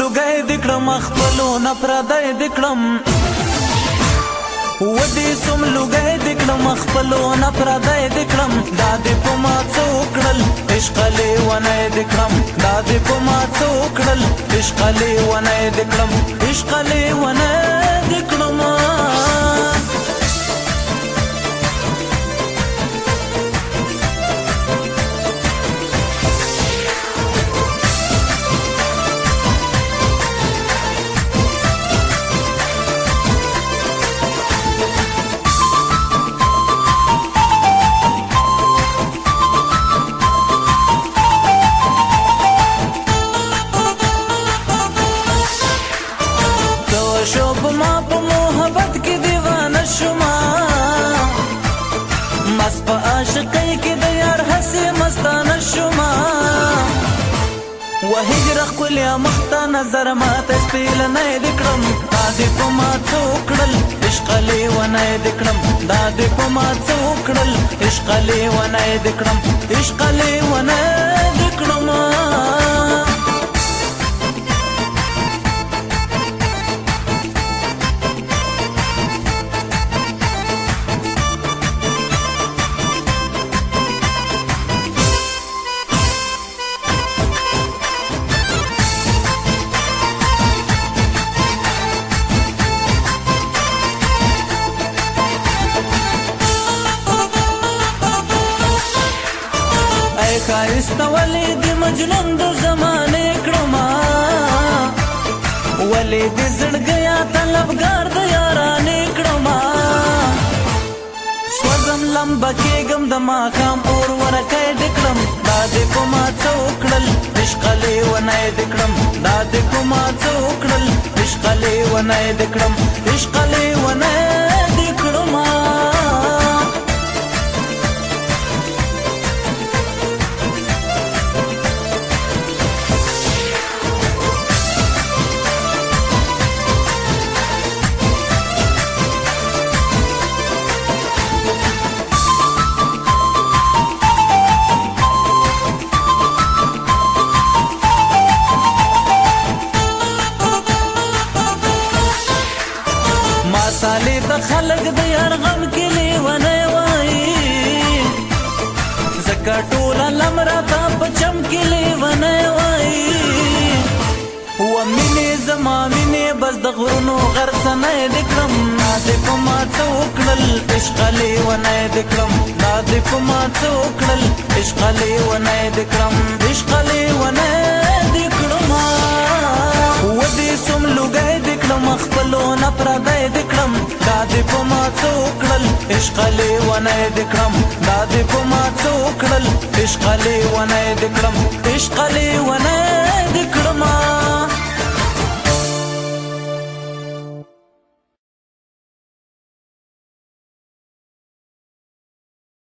لګې دکړم خپلو نه پردې دکړم و دې سم لګې دکړم خپلو نه پردې دکړم دا دې په ما څوکړل عشق له ونه دکړم دا دې په ما څوکړل عشق له ونه دکړم عشق له ونه دکړم هجر خپل مخته نظر ما ته سپیل نه د کړم دا دې په ما څوکړل عشق له ونه د کړم دا دې په ما څوکړل عشق له ونه د کړم عشق له ونه وای خایسته ولې د مجنون د زمانه کړما ولې د زړګیا طلبګار د یارانه کړما سوزم لمبه کېګم د ماقام اور ورکه دکړم دا دې کومه څوکړل عشقلې ونه دکړم دا دې کومه څوکړل عشقلې ونه دکړم عشقلې ونه صالح د خلق د ارغم کې لیونه وای زکه ټول لمره تا پچم کې لیونه وای و مینې زما مینې بس د غرونو غرڅنې د کړم نازې په ما څه وکړل عشق لیونه د کړم نازې په ما څه وکړل عشق لیونه د کړم عشق لیونه د کړم و دې سم لګې د کړم خپلو نه پر دا دې په ما څوکړل عشق له ونه دې کړم دا دې په ما څوکړل عشق له ونه دې کړم عشق له ونه دې کړم